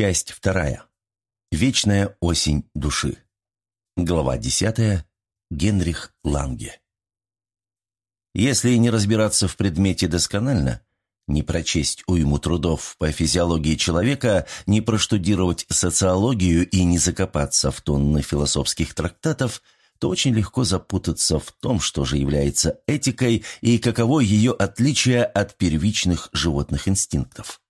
Часть вторая. Вечная осень души. Глава десятая. Генрих Ланге. Если не разбираться в предмете досконально, не прочесть уйму трудов по физиологии человека, не проштудировать социологию и не закопаться в тонны философских трактатов, то очень легко запутаться в том, что же является этикой и каково ее отличие от первичных животных инстинктов.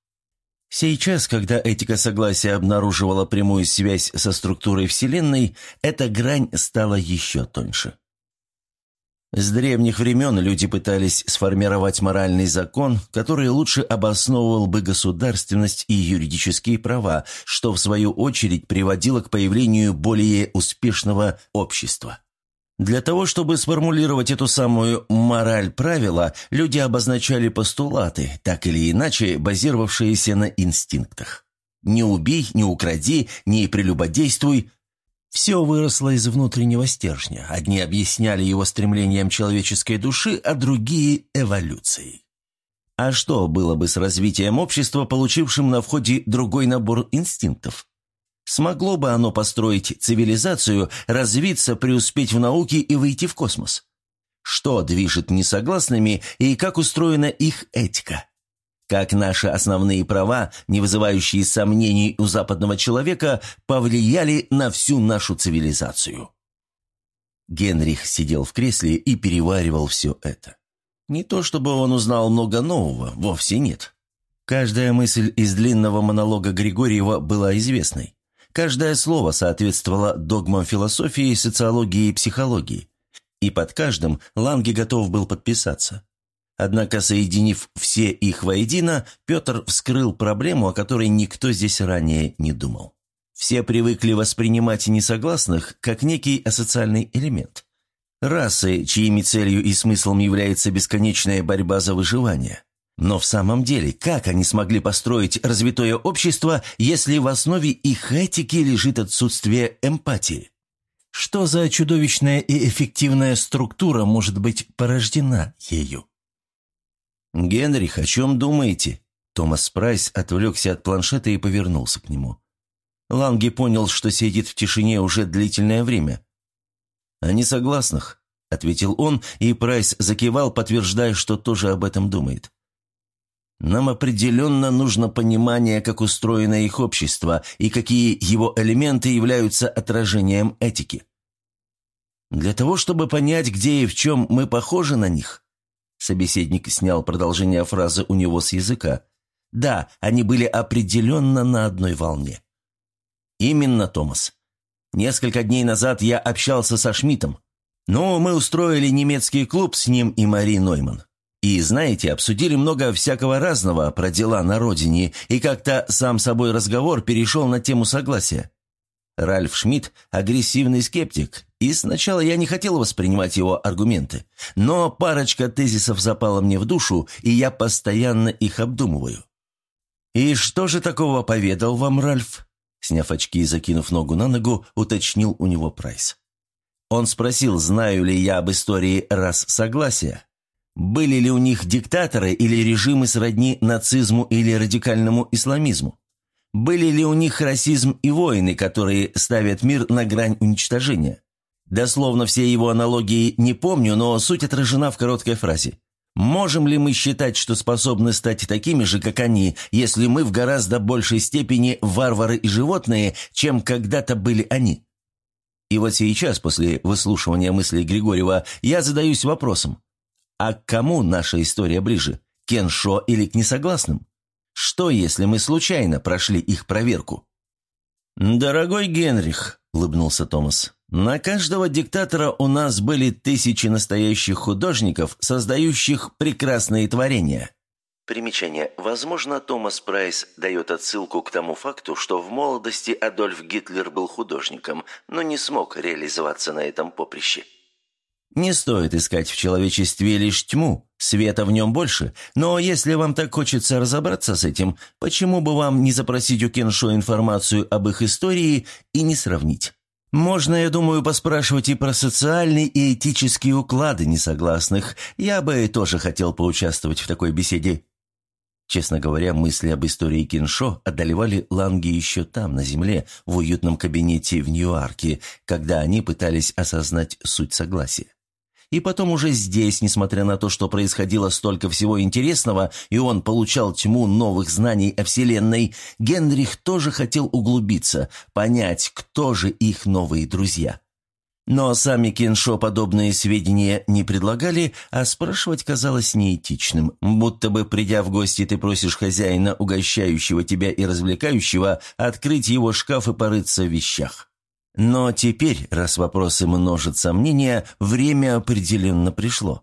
Сейчас, когда этика согласия обнаруживала прямую связь со структурой Вселенной, эта грань стала еще тоньше. С древних времен люди пытались сформировать моральный закон, который лучше обосновывал бы государственность и юридические права, что в свою очередь приводило к появлению более успешного общества. Для того, чтобы сформулировать эту самую «мораль правила», люди обозначали постулаты, так или иначе базировавшиеся на инстинктах. «Не убей, не укради, не прелюбодействуй». Все выросло из внутреннего стержня. Одни объясняли его стремлением человеческой души, а другие – эволюцией. А что было бы с развитием общества, получившим на входе другой набор инстинктов? Смогло бы оно построить цивилизацию, развиться, преуспеть в науке и выйти в космос? Что движет несогласными и как устроена их этика? Как наши основные права, не вызывающие сомнений у западного человека, повлияли на всю нашу цивилизацию? Генрих сидел в кресле и переваривал все это. Не то чтобы он узнал много нового, вовсе нет. Каждая мысль из длинного монолога Григорьева была известной. Каждое слово соответствовало догмам философии, социологии и психологии. И под каждым Ланге готов был подписаться. Однако, соединив все их воедино, Петр вскрыл проблему, о которой никто здесь ранее не думал. Все привыкли воспринимать несогласных как некий асоциальный элемент. Расы, чьими целью и смыслом является бесконечная борьба за выживание. Но в самом деле, как они смогли построить развитое общество, если в основе их этики лежит отсутствие эмпатии? Что за чудовищная и эффективная структура может быть порождена ею? «Генрих, о чем думаете?» Томас Прайс отвлекся от планшета и повернулся к нему. Ланги понял, что сидит в тишине уже длительное время. «О несогласных», — ответил он, и Прайс закивал, подтверждая, что тоже об этом думает. Нам определенно нужно понимание, как устроено их общество и какие его элементы являются отражением этики. Для того, чтобы понять, где и в чем мы похожи на них, собеседник снял продолжение фразы у него с языка. Да, они были определенно на одной волне. Именно, Томас. Несколько дней назад я общался со Шмидтом. Но мы устроили немецкий клуб с ним и Мари Нойман. И, знаете, обсудили много всякого разного про дела на родине, и как-то сам собой разговор перешел на тему согласия. Ральф Шмидт – агрессивный скептик, и сначала я не хотел воспринимать его аргументы. Но парочка тезисов запала мне в душу, и я постоянно их обдумываю. «И что же такого поведал вам Ральф?» Сняв очки и закинув ногу на ногу, уточнил у него Прайс. Он спросил, знаю ли я об истории «Раз согласия». Были ли у них диктаторы или режимы сродни нацизму или радикальному исламизму? Были ли у них расизм и войны, которые ставят мир на грань уничтожения? Дословно все его аналогии не помню, но суть отражена в короткой фразе. Можем ли мы считать, что способны стать такими же, как они, если мы в гораздо большей степени варвары и животные, чем когда-то были они? И вот сейчас, после выслушивания мыслей Григорьева, я задаюсь вопросом, а к кому наша история ближе? К Кеншо или к несогласным? Что, если мы случайно прошли их проверку?» «Дорогой Генрих», — улыбнулся Томас, — «на каждого диктатора у нас были тысячи настоящих художников, создающих прекрасные творения». Примечание. Возможно, Томас Прайс дает отсылку к тому факту, что в молодости Адольф Гитлер был художником, но не смог реализоваться на этом поприще. Не стоит искать в человечестве лишь тьму, света в нем больше, но если вам так хочется разобраться с этим, почему бы вам не запросить у Кеншо информацию об их истории и не сравнить? Можно, я думаю, поспрашивать и про социальные и этические уклады несогласных. Я бы тоже хотел поучаствовать в такой беседе. Честно говоря, мысли об истории Киншо одолевали Ланги еще там, на земле, в уютном кабинете в Нью-Арке, когда они пытались осознать суть согласия. И потом уже здесь, несмотря на то, что происходило столько всего интересного, и он получал тьму новых знаний о Вселенной, Генрих тоже хотел углубиться, понять, кто же их новые друзья. Но сами Кеншо подобные сведения не предлагали, а спрашивать казалось неэтичным. Будто бы, придя в гости, ты просишь хозяина, угощающего тебя и развлекающего, открыть его шкаф и порыться в вещах. Но теперь, раз вопросы множат сомнения, время определенно пришло.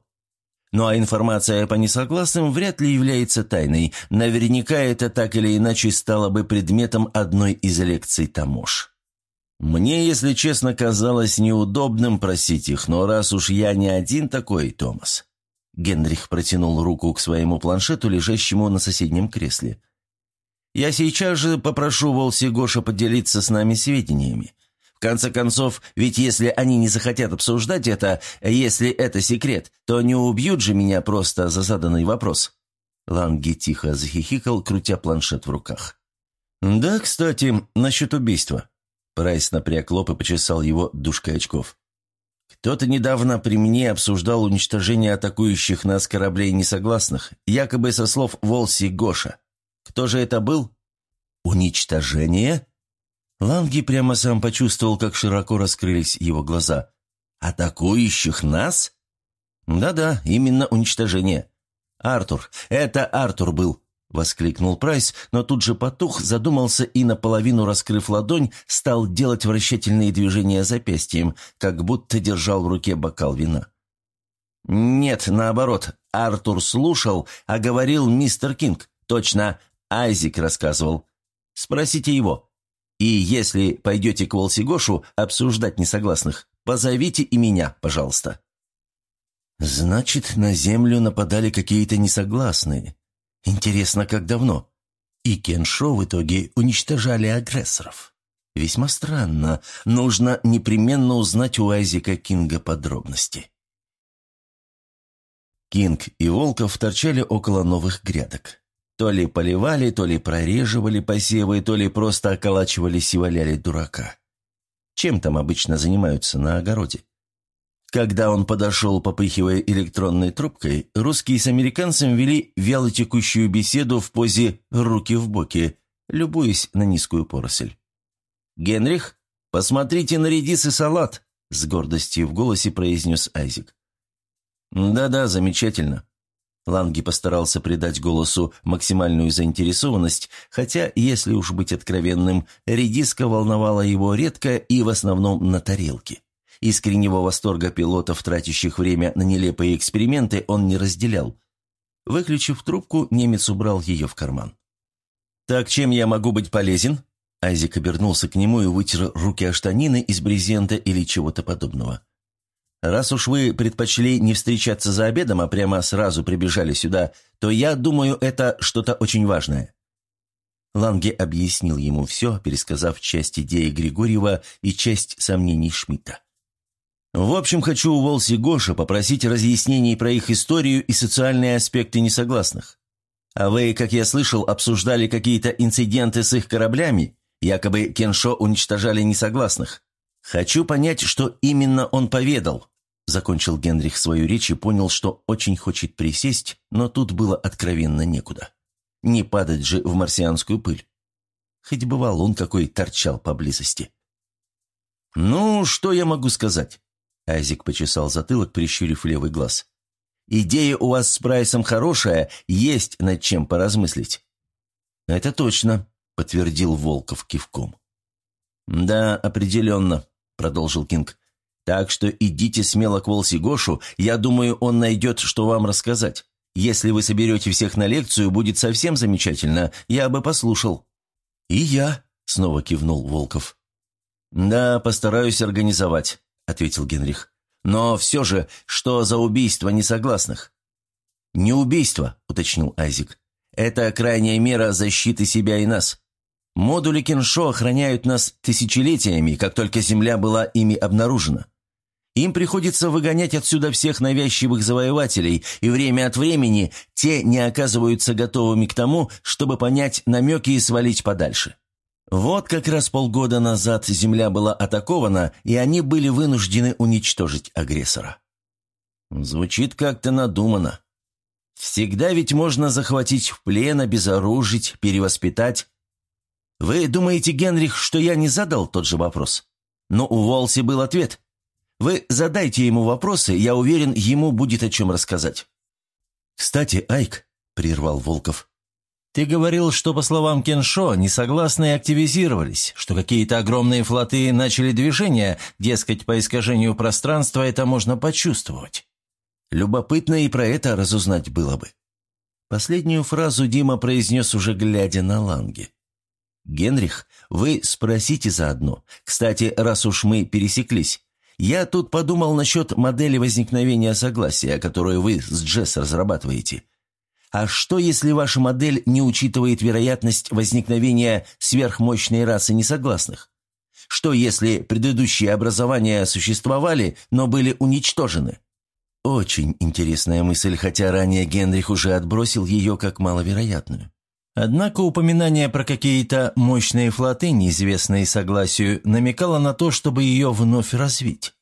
Ну а информация по несогласным вряд ли является тайной. Наверняка это так или иначе стало бы предметом одной из лекций Тамош. Мне, если честно, казалось неудобным просить их, но раз уж я не один такой, Томас. Генрих протянул руку к своему планшету, лежащему на соседнем кресле. «Я сейчас же попрошу Волси Гоша поделиться с нами сведениями. В конце концов, ведь если они не захотят обсуждать это, если это секрет, то не убьют же меня просто за заданный вопрос». Ланги тихо захихикал, крутя планшет в руках. «Да, кстати, насчет убийства. Прайс напряг лоб и почесал его душкой очков. «Кто-то недавно при мне обсуждал уничтожение атакующих нас кораблей несогласных, якобы со слов Волси Гоша. Кто же это был?» «Уничтожение?» Ланги прямо сам почувствовал, как широко раскрылись его глаза. «Атакующих нас?» «Да-да, именно уничтожение. Артур, это Артур был. — воскликнул Прайс, но тут же потух, задумался и, наполовину раскрыв ладонь, стал делать вращательные движения запястьем, как будто держал в руке бокал вина. «Нет, наоборот, Артур слушал, а говорил мистер Кинг. Точно, Айзик рассказывал. Спросите его. И если пойдете к Волсигошу обсуждать несогласных, позовите и меня, пожалуйста». «Значит, на Землю нападали какие-то несогласные», Интересно, как давно? И Кеншо в итоге уничтожали агрессоров. Весьма странно. Нужно непременно узнать у Айзека Кинга подробности. Кинг и Волков торчали около новых грядок. То ли поливали, то ли прореживали посевы, то ли просто околачивались и валяли дурака. Чем там обычно занимаются на огороде? Когда он подошел, попыхивая электронной трубкой, русские с американцем вели вялотекущую беседу в позе «руки в боки», любуясь на низкую поросль. «Генрих, посмотрите на редис и салат», — с гордостью в голосе произнес Айзек. «Да-да, замечательно». Ланги постарался придать голосу максимальную заинтересованность, хотя, если уж быть откровенным, редиска волновала его редко и в основном на тарелке. Искреннего восторга пилотов, тратящих время на нелепые эксперименты, он не разделял. Выключив трубку, немец убрал ее в карман. «Так чем я могу быть полезен?» Айзек обернулся к нему и вытер руки о штанины из брезента или чего-то подобного. «Раз уж вы предпочли не встречаться за обедом, а прямо сразу прибежали сюда, то я думаю, это что-то очень важное». Ланге объяснил ему все, пересказав часть идеи Григорьева и часть сомнений Шмидта. В общем, хочу у Волси Гоша попросить разъяснений про их историю и социальные аспекты несогласных. А вы, как я слышал, обсуждали какие-то инциденты с их кораблями, якобы Кеншо уничтожали несогласных. Хочу понять, что именно он поведал. Закончил Генрих свою речь и понял, что очень хочет присесть, но тут было откровенно некуда. Не падать же в марсианскую пыль. Хоть бывал он какой торчал поблизости. «Ну, что я могу сказать?» Айзек почесал затылок, прищурив левый глаз. «Идея у вас с Прайсом хорошая, есть над чем поразмыслить». «Это точно», — подтвердил Волков кивком. «Да, определенно», — продолжил Кинг. «Так что идите смело к Волсигошу, я думаю, он найдет, что вам рассказать. Если вы соберете всех на лекцию, будет совсем замечательно, я бы послушал». «И я», — снова кивнул Волков. «Да, постараюсь организовать. — ответил Генрих. «Но все же, что за убийство несогласных?» «Не убийство», — уточнил Айзик. «Это крайняя мера защиты себя и нас. Модули Кеншо охраняют нас тысячелетиями, как только Земля была ими обнаружена. Им приходится выгонять отсюда всех навязчивых завоевателей, и время от времени те не оказываются готовыми к тому, чтобы понять намеки и свалить подальше. Вот как раз полгода назад земля была атакована, и они были вынуждены уничтожить агрессора. Звучит как-то надуманно. Всегда ведь можно захватить в плен, обезоружить, перевоспитать. Вы думаете, Генрих, что я не задал тот же вопрос? Но у Волси был ответ. Вы задайте ему вопросы, я уверен, ему будет о чем рассказать». «Кстати, Айк», — прервал Волков, — «ты говорил, что, по словам Кеншо, несогласные активизировались, что какие-то огромные флоты начали движение, дескать, по искажению пространства это можно почувствовать. Любопытно и про это разузнать было бы». Последнюю фразу Дима произнес уже глядя на Ланге. «Генрих, вы спросите заодно. Кстати, раз уж мы пересеклись, я тут подумал насчет модели возникновения согласия, которую вы с Джесс разрабатываете. А что, если ваша модель не учитывает вероятность возникновения сверхмощной расы несогласных? Что, если предыдущие образования существовали, но были уничтожены? Очень интересная мысль, хотя ранее Генрих уже отбросил ее как маловероятную. Однако упоминание про какие-то мощные флоты, неизвестные согласию, намекало на то, чтобы ее вновь развить.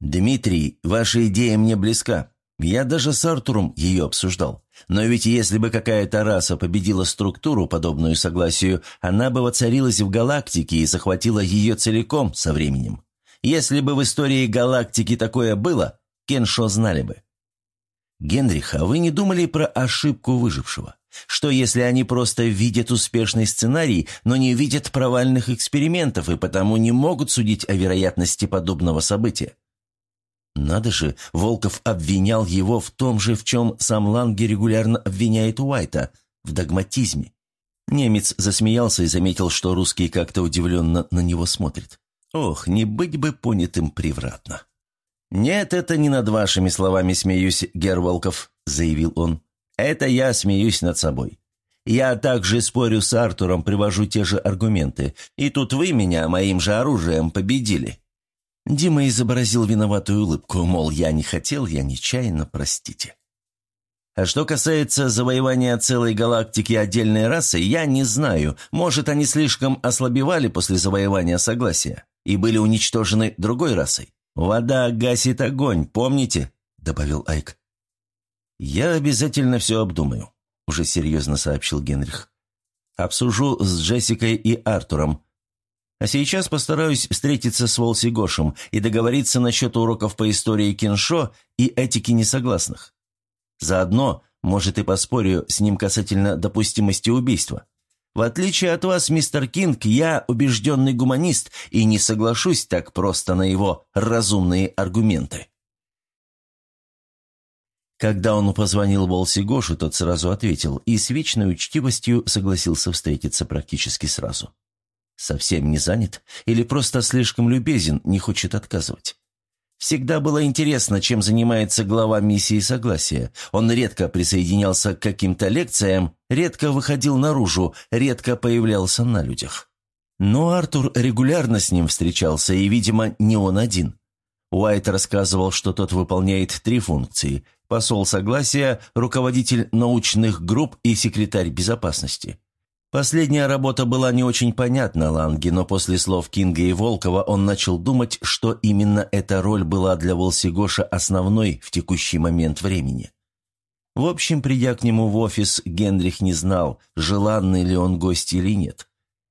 «Дмитрий, ваша идея мне близка. Я даже с Артуром ее обсуждал. Но ведь если бы какая-то раса победила структуру, подобную согласию, она бы воцарилась в галактике и захватила ее целиком со временем. Если бы в истории галактики такое было, Кеншо знали бы. Генрих, а вы не думали про ошибку выжившего? Что если они просто видят успешный сценарий, но не видят провальных экспериментов и потому не могут судить о вероятности подобного события? Надо же, Волков обвинял его в том же, в чем сам Ланге регулярно обвиняет Уайта – в догматизме. Немец засмеялся и заметил, что русский как-то удивленно на него смотрит. Ох, не быть бы понятым превратно. «Нет, это не над вашими словами смеюсь, Гер Волков», – заявил он. Это я смеюсь над собой. Я также спорю с Артуром, привожу те же аргументы. И тут вы меня моим же оружием победили». Дима изобразил виноватую улыбку, мол, я не хотел, я нечаянно, простите. А что касается завоевания целой галактики отдельной расы, я не знаю. Может, они слишком ослабевали после завоевания Согласия и были уничтожены другой расой. «Вода гасит огонь, помните?» – добавил Айк. «Я обязательно все обдумаю», – уже серьезно сообщил Генрих. «Обсужу с Джессикой и Артуром. А сейчас постараюсь встретиться с Волси Гошем и договориться насчет уроков по истории Киншо и этики несогласных. Заодно, может, и поспорю с ним касательно допустимости убийства. В отличие от вас, мистер Кинг, я убежденный гуманист и не соглашусь так просто на его разумные аргументы». Когда он позвонил Волси Гошу, тот сразу ответил и с вечной учтивостью согласился встретиться практически сразу. Совсем не занят или просто слишком любезен, не хочет отказывать. Всегда было интересно, чем занимается глава миссии Согласия. Он редко присоединялся к каким-то лекциям, редко выходил наружу, редко появлялся на людях. Но Артур регулярно с ним встречался, и, видимо, не он один. Уайт рассказывал, что тот выполняет три функции – посол согласия, руководитель научных групп и секретарь безопасности. Последняя работа была не очень понятна Ланге, но после слов Кинга и Волкова он начал думать, что именно эта роль была для Волсигоша основной в текущий момент времени. В общем, придя к нему в офис, Генрих не знал, желанный ли он гость или нет.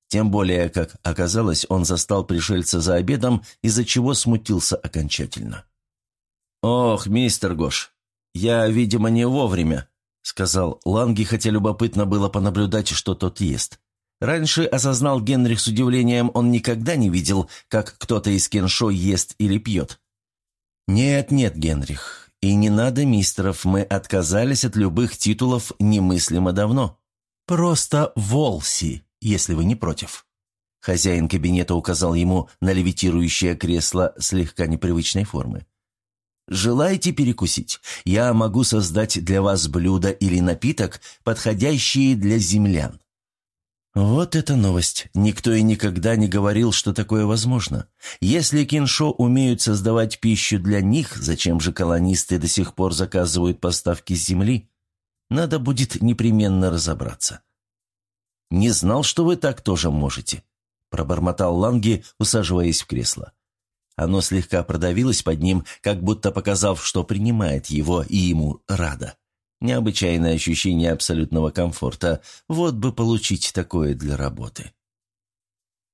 Тем более, как оказалось, он застал пришельца за обедом, из-за чего смутился окончательно. «Ох, мистер Гош, я, видимо, не вовремя», — сказал Ланги, хотя любопытно было понаблюдать, что тот ест. Раньше осознал Генрих с удивлением, он никогда не видел, как кто-то из Кеншо ест или пьет. «Нет, нет, Генрих, и не надо мистеров, мы отказались от любых титулов немыслимо давно. Просто Волси» если вы не против». Хозяин кабинета указал ему на левитирующее кресло слегка непривычной формы. «Желаете перекусить? Я могу создать для вас блюдо или напиток, подходящие для землян». Вот это новость. Никто и никогда не говорил, что такое возможно. Если киншо умеют создавать пищу для них, зачем же колонисты до сих пор заказывают поставки с земли? Надо будет непременно разобраться. «Не знал, что вы так тоже можете», – пробормотал Ланги, усаживаясь в кресло. Оно слегка продавилось под ним, как будто показав, что принимает его и ему рада. Необычайное ощущение абсолютного комфорта. Вот бы получить такое для работы.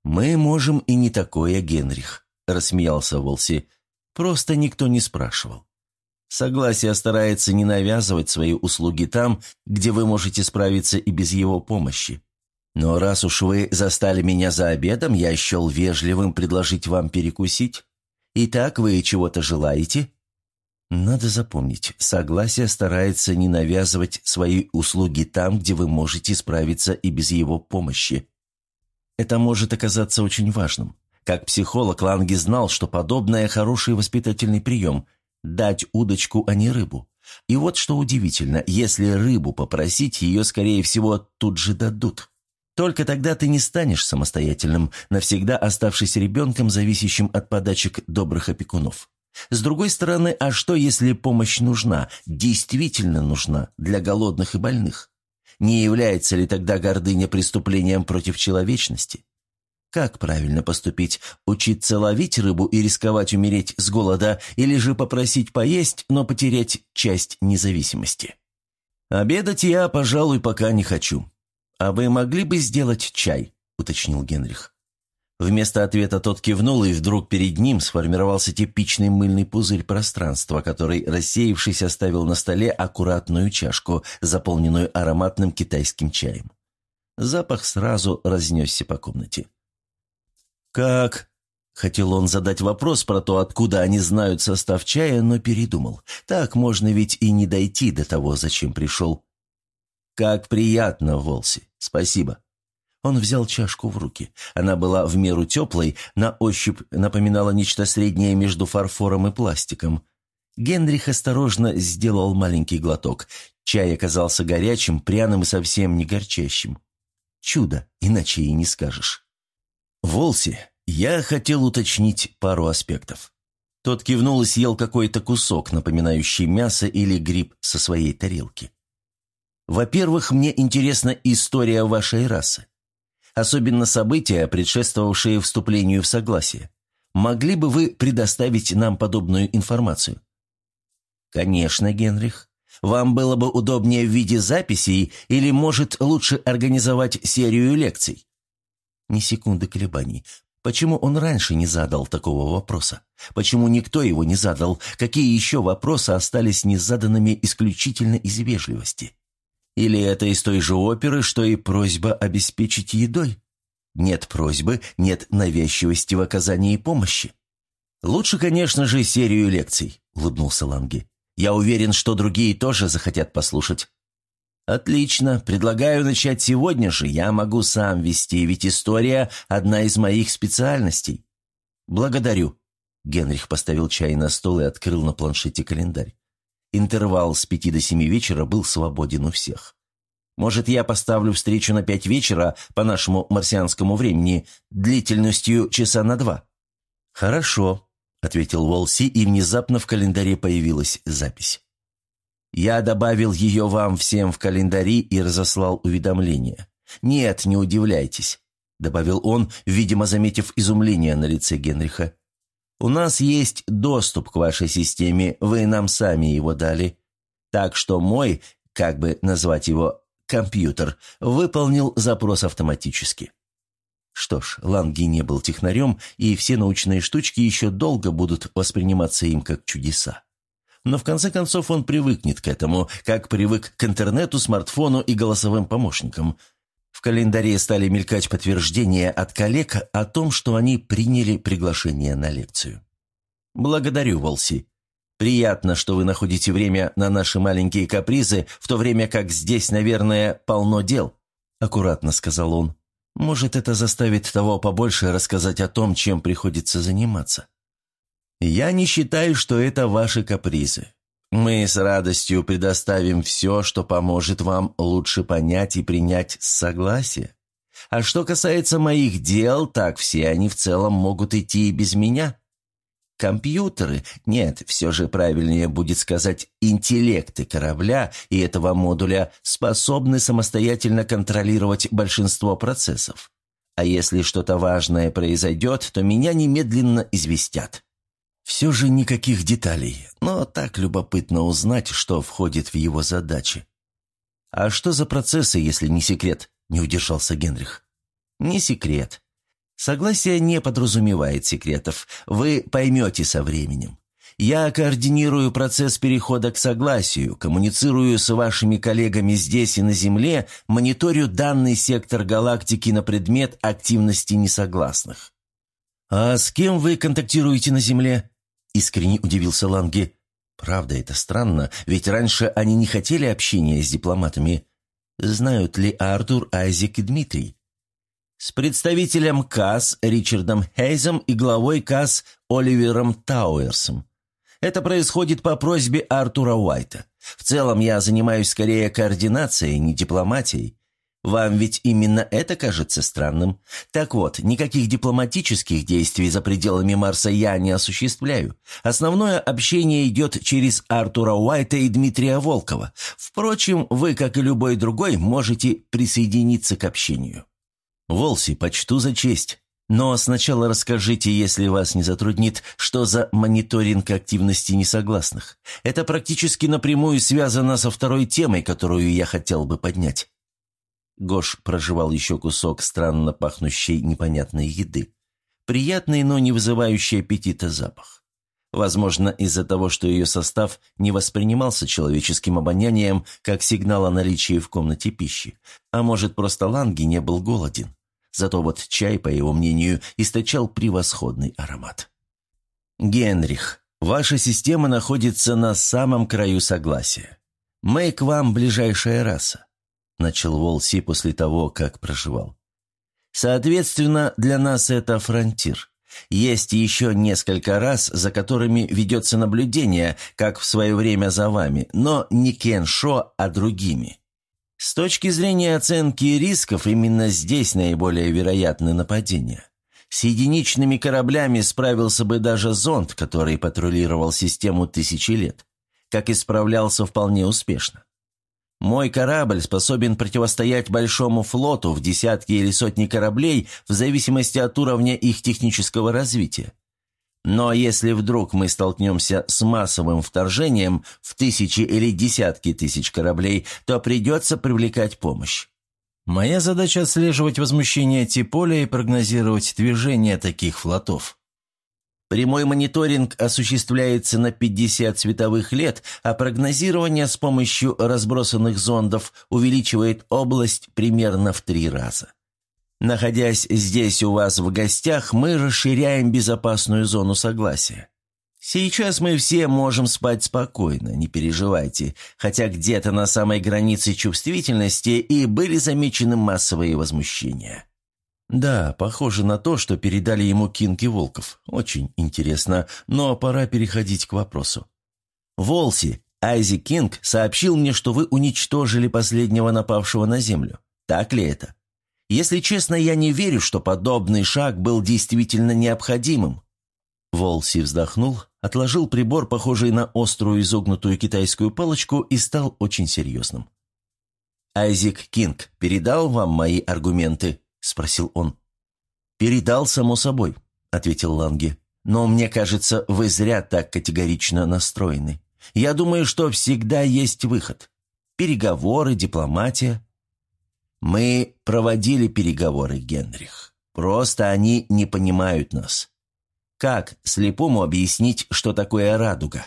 «Мы можем и не такое, Генрих», – рассмеялся Волси. «Просто никто не спрашивал. Согласие старается не навязывать свои услуги там, где вы можете справиться и без его помощи. Но раз уж вы застали меня за обедом, я счел вежливым предложить вам перекусить. Итак, вы чего-то желаете?» Надо запомнить, согласие старается не навязывать свои услуги там, где вы можете справиться и без его помощи. Это может оказаться очень важным. Как психолог Ланги знал, что подобное хороший воспитательный прием – дать удочку, а не рыбу. И вот что удивительно, если рыбу попросить, ее, скорее всего, тут же дадут. Только тогда ты не станешь самостоятельным, навсегда оставшись ребенком, зависящим от подачек добрых опекунов. С другой стороны, а что, если помощь нужна, действительно нужна, для голодных и больных? Не является ли тогда гордыня преступлением против человечности? Как правильно поступить? Учиться ловить рыбу и рисковать умереть с голода, или же попросить поесть, но потерять часть независимости? «Обедать я, пожалуй, пока не хочу. А вы могли бы сделать чай?» – уточнил Генрих. Вместо ответа тот кивнул, и вдруг перед ним сформировался типичный мыльный пузырь пространства, который, рассеявшись, оставил на столе аккуратную чашку, заполненную ароматным китайским чаем. Запах сразу разнесся по комнате. «Как?» — хотел он задать вопрос про то, откуда они знают состав чая, но передумал. «Так можно ведь и не дойти до того, зачем пришел». «Как приятно, Волси. Спасибо». Он взял чашку в руки. Она была в меру теплой, на ощупь напоминала нечто среднее между фарфором и пластиком. Генрих осторожно сделал маленький глоток. Чай оказался горячим, пряным и совсем не горчащим. Чудо, иначе и не скажешь. «Волси, я хотел уточнить пару аспектов». Тот кивнул и съел какой-то кусок, напоминающий мясо или гриб со своей тарелки. «Во-первых, мне интересна история вашей расы особенно события, предшествовавшие вступлению в согласие. Могли бы вы предоставить нам подобную информацию? Конечно, Генрих. Вам было бы удобнее в виде записей или, может, лучше организовать серию лекций? Ни секунды колебаний. Почему он раньше не задал такого вопроса? Почему никто его не задал? Какие еще вопросы остались незаданными исключительно из вежливости? Или это из той же оперы, что и просьба обеспечить едой? Нет просьбы, нет навязчивости в оказании помощи. «Лучше, конечно же, серию лекций», — улыбнулся Ланги. «Я уверен, что другие тоже захотят послушать». «Отлично. Предлагаю начать сегодня же. Я могу сам вести, ведь история – одна из моих специальностей». «Благодарю». Генрих поставил чай на стол и открыл на планшете календарь. Интервал с пяти до семи вечера был свободен у всех. Может, я поставлю встречу на пять вечера по нашему марсианскому времени, длительностью часа на два?» «Хорошо», — ответил Волси, и внезапно в календаре появилась запись. «Я добавил ее вам всем в календари и разослал уведомление. Нет, не удивляйтесь», — добавил он, видимо, заметив изумление на лице Генриха. У нас есть доступ к вашей системе, вы нам сами его дали. Так что мой, как бы назвать его, компьютер, выполнил запрос автоматически. Что ж, Ланги не был технарем, и все научные штучки еще долго будут восприниматься им как чудеса. Но в конце концов он привыкнет к этому, как привык к интернету, смартфону и голосовым помощникам – в календаре стали мелькать подтверждения от коллег о том, что они приняли приглашение на лекцию. «Благодарю, Волси. Приятно, что вы находите время на наши маленькие капризы, в то время как здесь, наверное, полно дел», – аккуратно сказал он. «Может, это заставит того побольше рассказать о том, чем приходится заниматься». «Я не считаю, что это ваши капризы. Мы с радостью предоставим все, что поможет вам лучше понять и принять согласие. А что касается моих дел, так все они в целом могут идти и без меня. Компьютеры, нет, все же правильнее будет сказать интеллекты корабля и этого модуля способны самостоятельно контролировать большинство процессов. А если что-то важное произойдет, то меня немедленно известят. Все же никаких деталей, но так любопытно узнать, что входит в его задачи. «А что за процессы, если не секрет?» – не удержался Генрих. «Не секрет. Согласие не подразумевает секретов. Вы поймете со временем. Я координирую процесс перехода к согласию, коммуницирую с вашими коллегами здесь и на Земле, мониторю данный сектор галактики на предмет активности несогласных». «А с кем вы контактируете на Земле?» Искренне удивился Ланги. Правда, это странно, ведь раньше они не хотели общения с дипломатами. Знают ли Артур, Айзек и Дмитрий? С представителем КАС Ричардом Хейзом и главой КАС Оливером Тауэрсом. Это происходит по просьбе Артура Уайта. В целом я занимаюсь скорее координацией, не дипломатией. Вам ведь именно это кажется странным? Так вот, никаких дипломатических действий за пределами Марса я не осуществляю. Основное общение идет через Артура Уайта и Дмитрия Волкова. Впрочем, вы, как и любой другой, можете присоединиться к общению. Волси, почту за честь. Но сначала расскажите, если вас не затруднит, что за мониторинг активности несогласных. Это практически напрямую связано со второй темой, которую я хотел бы поднять. Гош проживал еще кусок странно пахнущей непонятной еды. Приятный, но не вызывающий аппетита запах. Возможно, из-за того, что ее состав не воспринимался человеческим обонянием как сигнал о наличии в комнате пищи. А может, просто Ланги не был голоден. Зато вот чай, по его мнению, источал превосходный аромат. «Генрих, ваша система находится на самом краю согласия. Мы к вам ближайшая раса. – начал Волси после того, как проживал. «Соответственно, для нас это фронтир. Есть еще несколько раз, за которыми ведется наблюдение, как в свое время за вами, но не Кеншо, а другими. С точки зрения оценки рисков, именно здесь наиболее вероятны нападения». С единичными кораблями справился бы даже зонд, который патрулировал систему тысячи лет, как и справлялся вполне успешно. Мой корабль способен противостоять большому флоту в десятки или сотни кораблей в зависимости от уровня их технического развития. Но если вдруг мы столкнемся с массовым вторжением в тысячи или десятки тысяч кораблей, то придется привлекать помощь. Моя задача отслеживать возмущение Типоля и прогнозировать движение таких флотов. Прямой мониторинг осуществляется на 50 световых лет, а прогнозирование с помощью разбросанных зондов увеличивает область примерно в три раза. Находясь здесь у вас в гостях, мы расширяем безопасную зону согласия. Сейчас мы все можем спать спокойно, не переживайте, хотя где-то на самой границе чувствительности и были замечены массовые возмущения. «Да, похоже на то, что передали ему Кинг и Волков. Очень интересно, но пора переходить к вопросу. Волси, Айзи Кинг сообщил мне, что вы уничтожили последнего напавшего на Землю. Так ли это? Если честно, я не верю, что подобный шаг был действительно необходимым». Волси вздохнул, отложил прибор, похожий на острую изогнутую китайскую палочку, и стал очень серьезным. «Айзик Кинг передал вам мои аргументы?» – спросил он. «Передал, само собой», – ответил Ланге. «Но мне кажется, вы зря так категорично настроены. Я думаю, что всегда есть выход. Переговоры, дипломатия». «Мы проводили переговоры, Генрих. Просто они не понимают нас. Как слепому объяснить, что такое радуга?»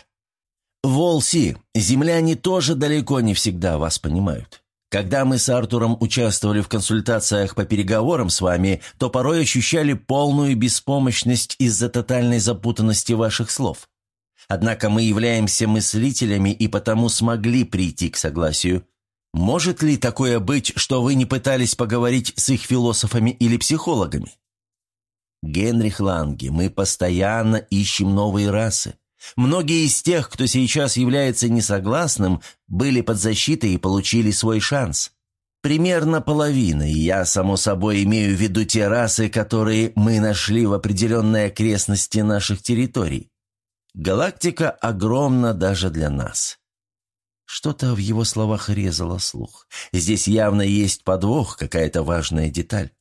«Волси, земляне тоже далеко не всегда вас понимают. Когда мы с Артуром участвовали в консультациях по переговорам с вами, то порой ощущали полную беспомощность из-за тотальной запутанности ваших слов. Однако мы являемся мыслителями и потому смогли прийти к согласию. Может ли такое быть, что вы не пытались поговорить с их философами или психологами? Генрих Ланге, мы постоянно ищем новые расы. Многие из тех, кто сейчас является несогласным, были под защитой и получили свой шанс. Примерно половина, и я, само собой, имею в виду те расы, которые мы нашли в определенной окрестности наших территорий. Галактика огромна даже для нас. Что-то в его словах резало слух. Здесь явно есть подвох, какая-то важная деталь.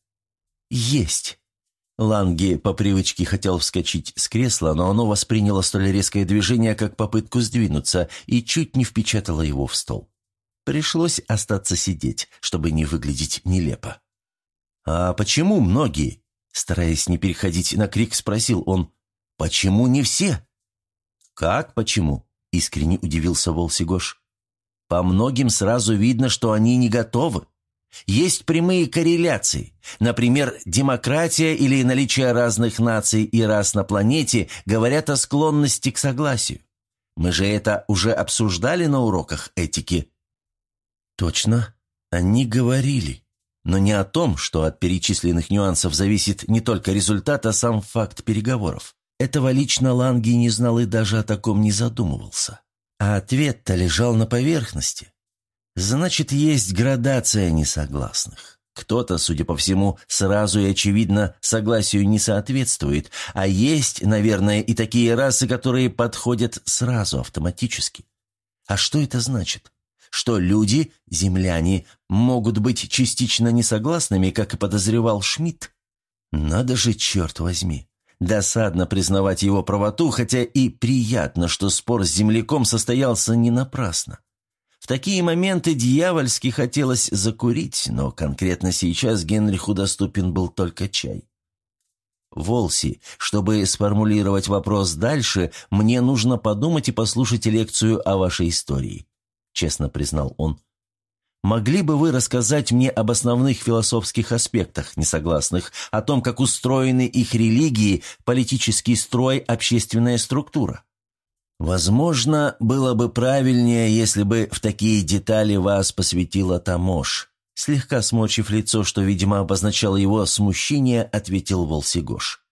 «Есть!» Ланги по привычке хотел вскочить с кресла, но оно восприняло столь резкое движение, как попытку сдвинуться, и чуть не впечатало его в стол. Пришлось остаться сидеть, чтобы не выглядеть нелепо. «А почему многие?» Стараясь не переходить на крик, спросил он. «Почему не все?» «Как почему?» – искренне удивился Волсигош. «По многим сразу видно, что они не готовы. Есть прямые корреляции. Например, демократия или наличие разных наций и рас на планете говорят о склонности к согласию. Мы же это уже обсуждали на уроках этики». «Точно, они говорили», но не о том, что от перечисленных нюансов зависит не только результат, а сам факт переговоров. Этого лично Ланги не знал и даже о таком не задумывался. А ответ-то лежал на поверхности. Значит, есть градация несогласных. Кто-то, судя по всему, сразу и очевидно согласию не соответствует, а есть, наверное, и такие расы, которые подходят сразу автоматически. А что это значит? Что люди, земляне, могут быть частично несогласными, как и подозревал Шмидт? Надо же, черт возьми. Досадно признавать его правоту, хотя и приятно, что спор с земляком состоялся не напрасно. Такие моменты дьявольски хотелось закурить, но конкретно сейчас Генриху доступен был только чай. «Волси, чтобы сформулировать вопрос дальше, мне нужно подумать и послушать лекцию о вашей истории», — честно признал он. Могли бы вы рассказать мне об основных философских аспектах несогласных, о том, как устроены их религии, политический строй, общественная структура? Возможно, было бы правильнее, если бы в такие детали вас посвятила Тамош. Слегка смочив лицо, что, видимо, обозначало его смущение, ответил Волсигош.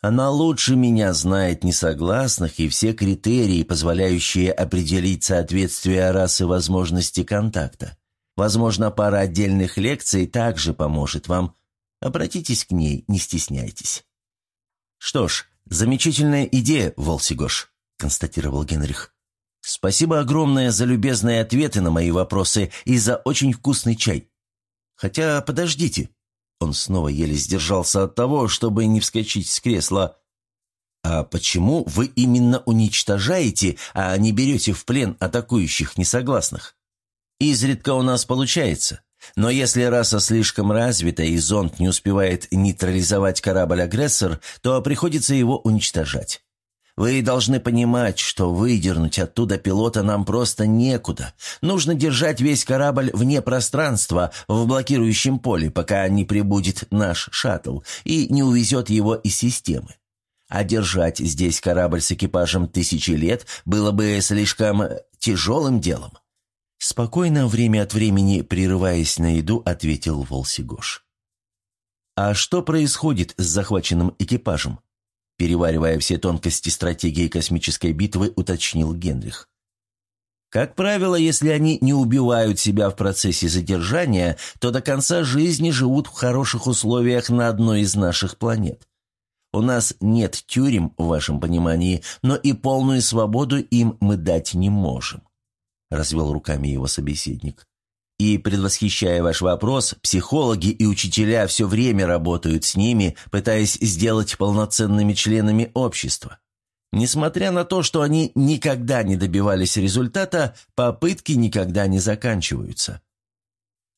Она лучше меня знает несогласных и все критерии, позволяющие определить соответствие расы возможности контакта. Возможно, пара отдельных лекций также поможет вам. Обратитесь к ней, не стесняйтесь». «Что ж, замечательная идея, Волсигош», — констатировал Генрих. «Спасибо огромное за любезные ответы на мои вопросы и за очень вкусный чай. Хотя, подождите». Он снова еле сдержался от того, чтобы не вскочить с кресла. «А почему вы именно уничтожаете, а не берете в плен атакующих несогласных?» Изредка у нас получается. Но если раса слишком развита и зонд не успевает нейтрализовать корабль-агрессор, то приходится его уничтожать. Вы должны понимать, что выдернуть оттуда пилота нам просто некуда. Нужно держать весь корабль вне пространства, в блокирующем поле, пока не прибудет наш шаттл и не увезет его из системы. А держать здесь корабль с экипажем тысячи лет было бы слишком тяжелым делом. Спокойно, время от времени, прерываясь на еду, ответил Волсигош. «А что происходит с захваченным экипажем?» Переваривая все тонкости стратегии космической битвы, уточнил Генрих. Как правило, если они не убивают себя в процессе задержания, то до конца жизни живут в хороших условиях на одной из наших планет. У нас нет тюрем, в вашем понимании, но и полную свободу им мы дать не можем развел руками его собеседник. И, предвосхищая ваш вопрос, психологи и учителя все время работают с ними, пытаясь сделать полноценными членами общества. Несмотря на то, что они никогда не добивались результата, попытки никогда не заканчиваются.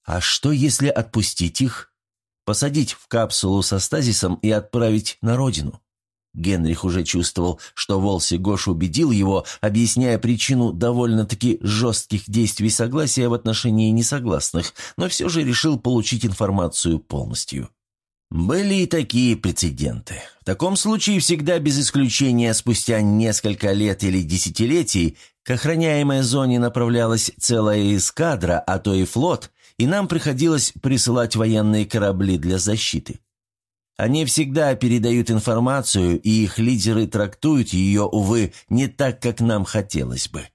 А что, если отпустить их, посадить в капсулу со стазисом и отправить на родину? Генрих уже чувствовал, что Волси Гош убедил его, объясняя причину довольно-таки жестких действий согласия в отношении несогласных, но все же решил получить информацию полностью. Были и такие прецеденты. В таком случае всегда без исключения спустя несколько лет или десятилетий к охраняемой зоне направлялась целая эскадра, а то и флот, и нам приходилось присылать военные корабли для защиты. Они всегда передают информацию, и их лидеры трактуют ее, увы, не так, как нам хотелось бы.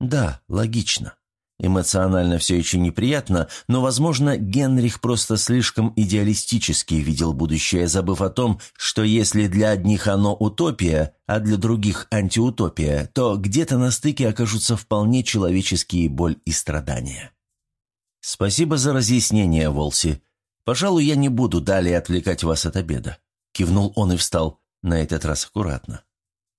Да, логично. Эмоционально все еще неприятно, но, возможно, Генрих просто слишком идеалистически видел будущее, забыв о том, что если для одних оно утопия, а для других антиутопия, то где-то на стыке окажутся вполне человеческие боль и страдания. «Спасибо за разъяснение, Волси. Пожалуй, я не буду далее отвлекать вас от обеда». Кивнул он и встал, на этот раз аккуратно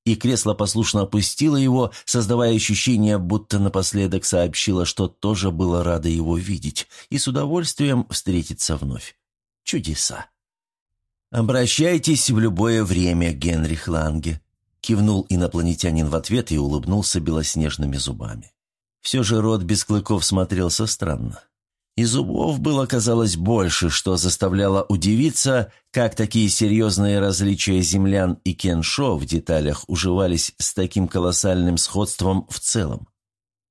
и кресло послушно опустило его, создавая ощущение, будто напоследок сообщило, что тоже было рада его видеть и с удовольствием встретиться вновь. Чудеса. «Обращайтесь в любое время, Генрих Ланге», — кивнул инопланетянин в ответ и улыбнулся белоснежными зубами. Все же рот без клыков смотрелся странно. И зубов было, казалось, больше, что заставляло удивиться, как такие серьезные различия землян и кеншо в деталях уживались с таким колоссальным сходством в целом.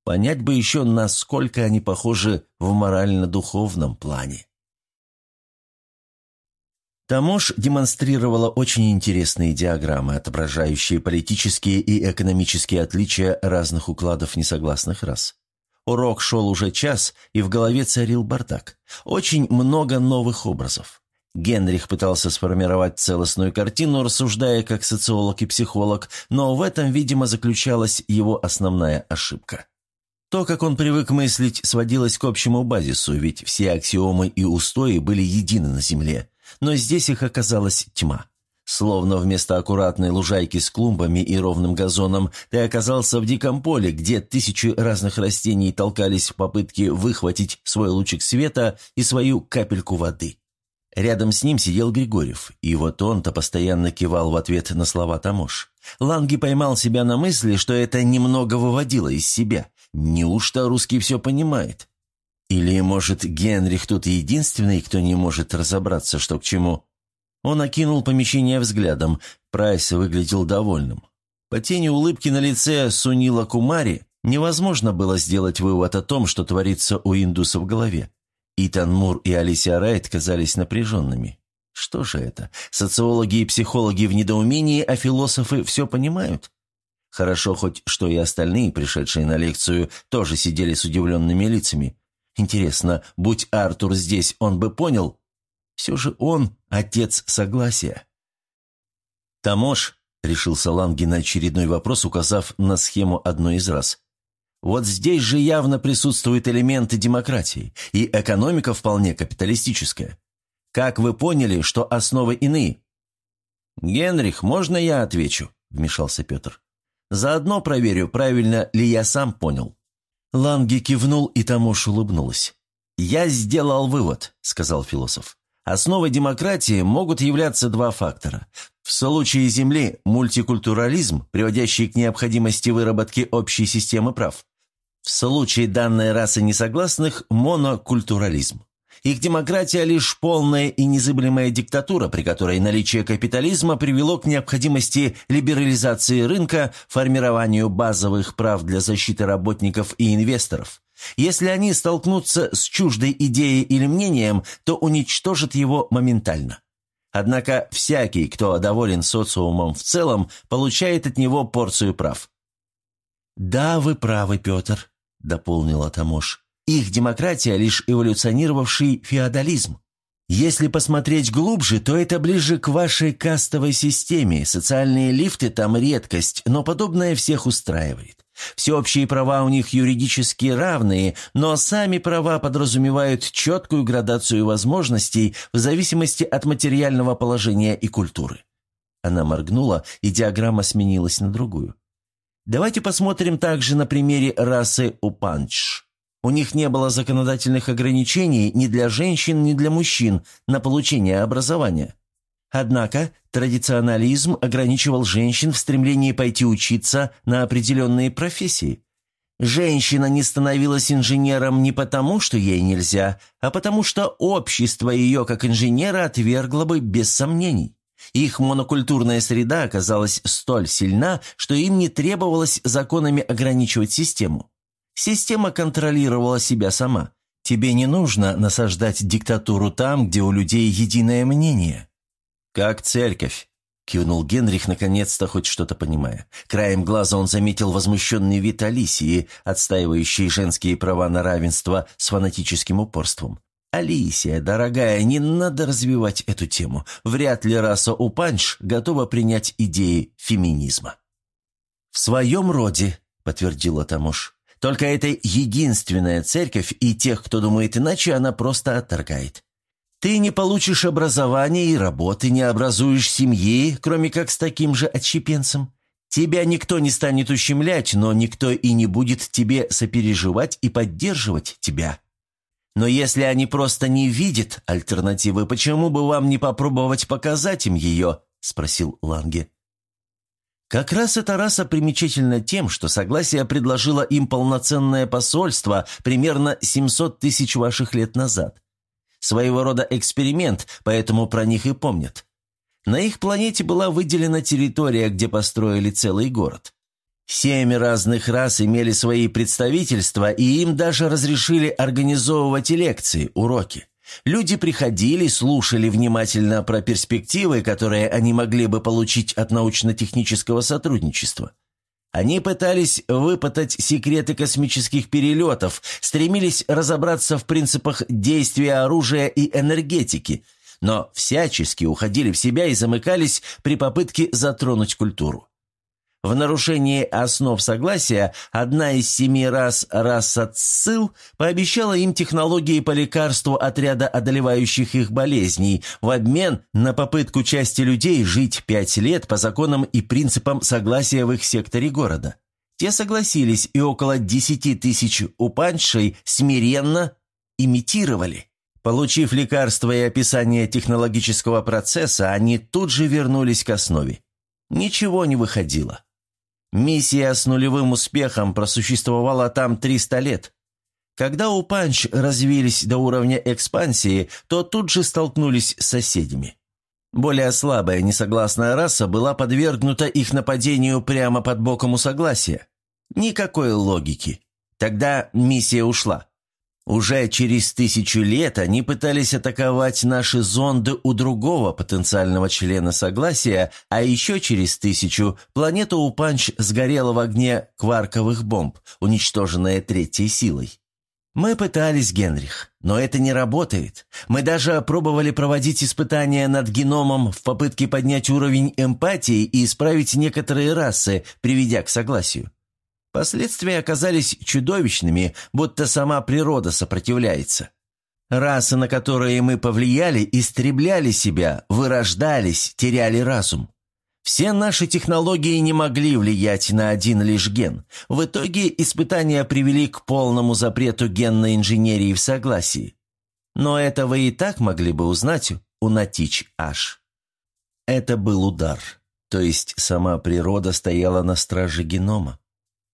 Понять бы еще, насколько они похожи в морально-духовном плане. Тамош демонстрировала очень интересные диаграммы, отображающие политические и экономические отличия разных укладов несогласных рас. Урок шел уже час, и в голове царил бардак. Очень много новых образов. Генрих пытался сформировать целостную картину, рассуждая как социолог и психолог, но в этом, видимо, заключалась его основная ошибка. То, как он привык мыслить, сводилось к общему базису, ведь все аксиомы и устои были едины на Земле, но здесь их оказалась тьма. Словно вместо аккуратной лужайки с клумбами и ровным газоном ты оказался в диком поле, где тысячи разных растений толкались в попытке выхватить свой лучик света и свою капельку воды. Рядом с ним сидел Григорьев, и вот он-то постоянно кивал в ответ на слова Тамош. Ланги поймал себя на мысли, что это немного выводило из себя. Неужто русский все понимает? Или, может, Генрих тут единственный, кто не может разобраться, что к чему? Он окинул помещение взглядом. Прайс выглядел довольным. По тени улыбки на лице Сунила Кумари невозможно было сделать вывод о том, что творится у индуса в голове. Итан Мур и Алисия Райт казались напряженными. Что же это? Социологи и психологи в недоумении, а философы все понимают? Хорошо хоть, что и остальные, пришедшие на лекцию, тоже сидели с удивленными лицами. Интересно, будь Артур здесь, он бы понял, все же он отец согласия. «Тамош», — решился Ланги на очередной вопрос, указав на схему одной из раз. «Вот здесь же явно присутствуют элементы демократии, и экономика вполне капиталистическая. Как вы поняли, что основы иные?» «Генрих, можно я отвечу?» — вмешался Петр. «Заодно проверю, правильно ли я сам понял». Ланги кивнул, и Тамош улыбнулась. «Я сделал вывод», — сказал философ. Основой демократии могут являться два фактора. В случае Земли – мультикультурализм, приводящий к необходимости выработки общей системы прав. В случае данной расы несогласных – монокультурализм. Их демократия – лишь полная и незыблемая диктатура, при которой наличие капитализма привело к необходимости либерализации рынка, формированию базовых прав для защиты работников и инвесторов. Если они столкнутся с чуждой идеей или мнением, то уничтожат его моментально. Однако всякий, кто доволен социумом в целом, получает от него порцию прав. «Да, вы правы, Петр», — дополнила Тамош. «Их демократия — лишь эволюционировавший феодализм. Если посмотреть глубже, то это ближе к вашей кастовой системе. Социальные лифты там редкость, но подобное всех устраивает. Всеобщие права у них юридически равные, но сами права подразумевают четкую градацию возможностей в зависимости от материального положения и культуры. Она моргнула, и диаграмма сменилась на другую. Давайте посмотрим также на примере расы Упанч. У них не было законодательных ограничений ни для женщин, ни для мужчин на получение образования. Однако традиционализм ограничивал женщин в стремлении пойти учиться на определенные профессии. Женщина не становилась инженером не потому, что ей нельзя, а потому что общество ее как инженера отвергло бы без сомнений. Их монокультурная среда оказалась столь сильна, что им не требовалось законами ограничивать систему. Система контролировала себя сама. Тебе не нужно насаждать диктатуру там, где у людей единое мнение. «Как церковь», — кивнул Генрих, наконец-то хоть что-то понимая. Краем глаза он заметил возмущенный вид Алисии, отстаивающей женские права на равенство с фанатическим упорством. «Алисия, дорогая, не надо развивать эту тему. Вряд ли раса Упанч готова принять идеи феминизма». «В своем роде», — подтвердила Тамуш. «Только это единственная церковь, и тех, кто думает иначе, она просто отторгает. Ты не получишь образования и работы, не образуешь семьи, кроме как с таким же отщепенцем. Тебя никто не станет ущемлять, но никто и не будет тебе сопереживать и поддерживать тебя. Но если они просто не видят альтернативы, почему бы вам не попробовать показать им ее?» – спросил Ланге. Как раз эта раса примечательна тем, что согласие предложило им полноценное посольство примерно 700 тысяч ваших лет назад. Своего рода эксперимент, поэтому про них и помнят. На их планете была выделена территория, где построили целый город. Семь разных рас имели свои представительства, и им даже разрешили организовывать лекции, уроки. Люди приходили, слушали внимательно про перспективы, которые они могли бы получить от научно-технического сотрудничества. Они пытались выпытать секреты космических перелетов, стремились разобраться в принципах действия оружия и энергетики, но всячески уходили в себя и замыкались при попытке затронуть культуру. В нарушении основ согласия одна из семи раз Рассацил пообещала им технологии по лекарству отряда одолевающих их болезней в обмен на попытку части людей жить пять лет по законам и принципам согласия в их секторе города. Те согласились, и около десяти тысяч упаншей смиренно имитировали. Получив лекарство и описание технологического процесса, они тут же вернулись к основе. Ничего не выходило. Миссия с нулевым успехом просуществовала там 300 лет. Когда у Панч развились до уровня экспансии, то тут же столкнулись с соседями. Более слабая несогласная раса была подвергнута их нападению прямо под боком у согласия. Никакой логики. Тогда миссия ушла. Уже через тысячу лет они пытались атаковать наши зонды у другого потенциального члена Согласия, а еще через тысячу планета Упанч сгорела в огне кварковых бомб, уничтоженная третьей силой. Мы пытались, Генрих, но это не работает. Мы даже пробовали проводить испытания над геномом в попытке поднять уровень эмпатии и исправить некоторые расы, приведя к согласию. Последствия оказались чудовищными, будто сама природа сопротивляется. Расы, на которые мы повлияли, истребляли себя, вырождались, теряли разум. Все наши технологии не могли влиять на один лишь ген. В итоге испытания привели к полному запрету генной инженерии в согласии. Но это вы и так могли бы узнать у Натич Аш. Это был удар. То есть сама природа стояла на страже генома.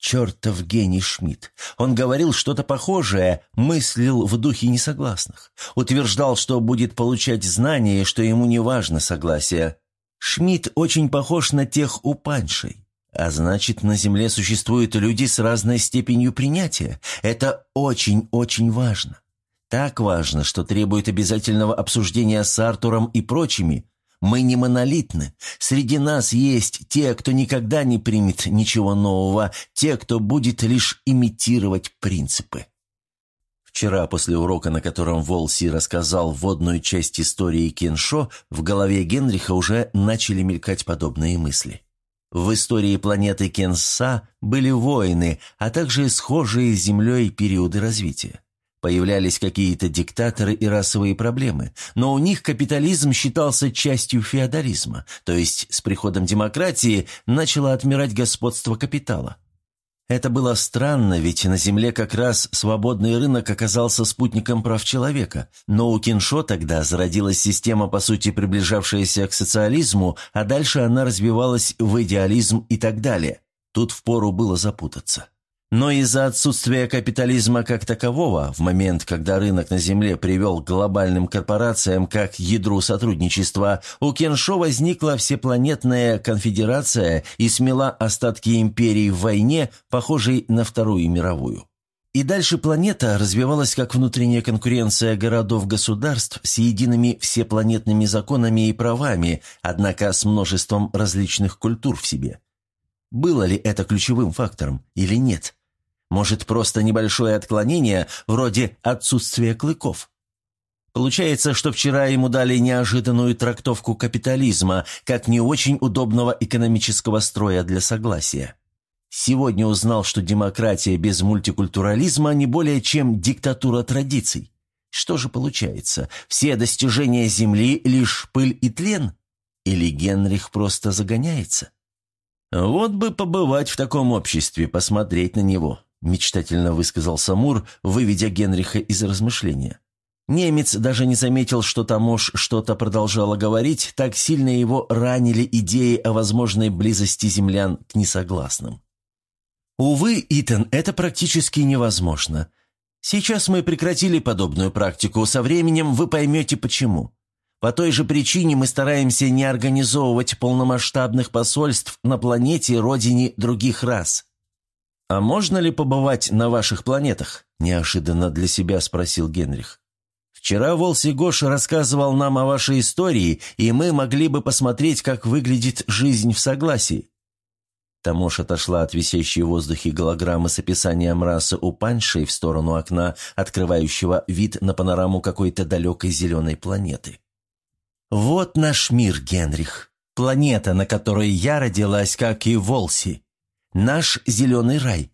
Чертов гений Шмидт. Он говорил что-то похожее, мыслил в духе несогласных. Утверждал, что будет получать знания что ему не важно согласие. Шмидт очень похож на тех у Паншей. А значит, на Земле существуют люди с разной степенью принятия. Это очень-очень важно. Так важно, что требует обязательного обсуждения с Артуром и прочими, мы не монолитны. Среди нас есть те, кто никогда не примет ничего нового, те, кто будет лишь имитировать принципы. Вчера, после урока, на котором Волси рассказал вводную часть истории Кеншо, в голове Генриха уже начали мелькать подобные мысли. В истории планеты Кенса были войны, а также схожие с Землей периоды развития. Появлялись какие-то диктаторы и расовые проблемы, но у них капитализм считался частью феодализма, то есть с приходом демократии начало отмирать господство капитала. Это было странно, ведь на Земле как раз свободный рынок оказался спутником прав человека, но у Киншо тогда зародилась система, по сути, приближавшаяся к социализму, а дальше она развивалась в идеализм и так далее. Тут впору было запутаться. Но из-за отсутствия капитализма как такового, в момент, когда рынок на Земле привел к глобальным корпорациям как ядру сотрудничества, у Кеншо возникла всепланетная конфедерация и смела остатки империи в войне, похожей на Вторую мировую. И дальше планета развивалась как внутренняя конкуренция городов-государств с едиными всепланетными законами и правами, однако с множеством различных культур в себе. Было ли это ключевым фактором или нет? Может, просто небольшое отклонение, вроде отсутствия клыков? Получается, что вчера ему дали неожиданную трактовку капитализма, как не очень удобного экономического строя для согласия. Сегодня узнал, что демократия без мультикультурализма не более чем диктатура традиций. Что же получается? Все достижения Земли – лишь пыль и тлен? Или Генрих просто загоняется? «Вот бы побывать в таком обществе, посмотреть на него», – мечтательно высказал Самур, выведя Генриха из размышления. Немец даже не заметил, что Тамош что-то продолжала говорить, так сильно его ранили идеи о возможной близости землян к несогласным. Увы, Итан, это практически невозможно. Сейчас мы прекратили подобную практику, со временем вы поймете почему. По той же причине мы стараемся не организовывать полномасштабных посольств на планете родине других рас. «А можно ли побывать на ваших планетах?» – неожиданно для себя спросил Генрих. «Вчера Волси Гош рассказывал нам о вашей истории, и мы могли бы посмотреть, как выглядит жизнь в согласии. Тамош отошла от висящей в воздухе голограммы с описанием расы у Паншей в сторону окна, открывающего вид на панораму какой-то далекой зеленой планеты. «Вот наш мир, Генрих. Планета, на которой я родилась, как и Волси. Наш зеленый рай.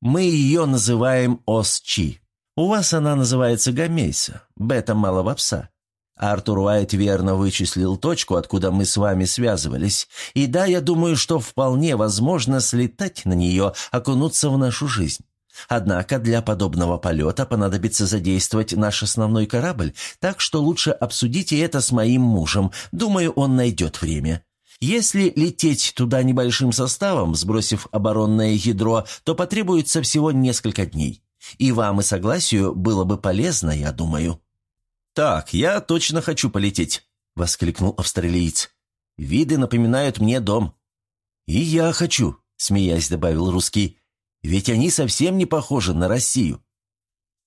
Мы ее называем Осчи. У вас она называется Гамейса, бета малого пса. Артур Уайт верно вычислил точку, откуда мы с вами связывались. И да, я думаю, что вполне возможно слетать на нее, окунуться в нашу жизнь. Однако для подобного полета понадобится задействовать наш основной корабль, так что лучше обсудите это с моим мужем. Думаю, он найдет время. Если лететь туда небольшим составом, сбросив оборонное ядро, то потребуется всего несколько дней. И вам и согласию было бы полезно, я думаю». «Так, я точно хочу полететь», — воскликнул австралиец. «Виды напоминают мне дом». «И я хочу», — смеясь добавил русский. «Ведь они совсем не похожи на Россию».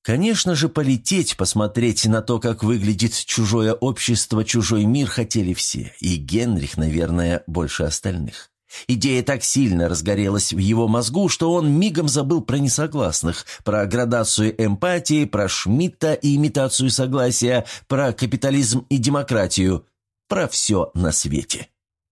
Конечно же, полететь, посмотреть на то, как выглядит чужое общество, чужой мир хотели все, и Генрих, наверное, больше остальных. Идея так сильно разгорелась в его мозгу, что он мигом забыл про несогласных, про градацию эмпатии, про Шмидта и имитацию согласия, про капитализм и демократию, про все на свете.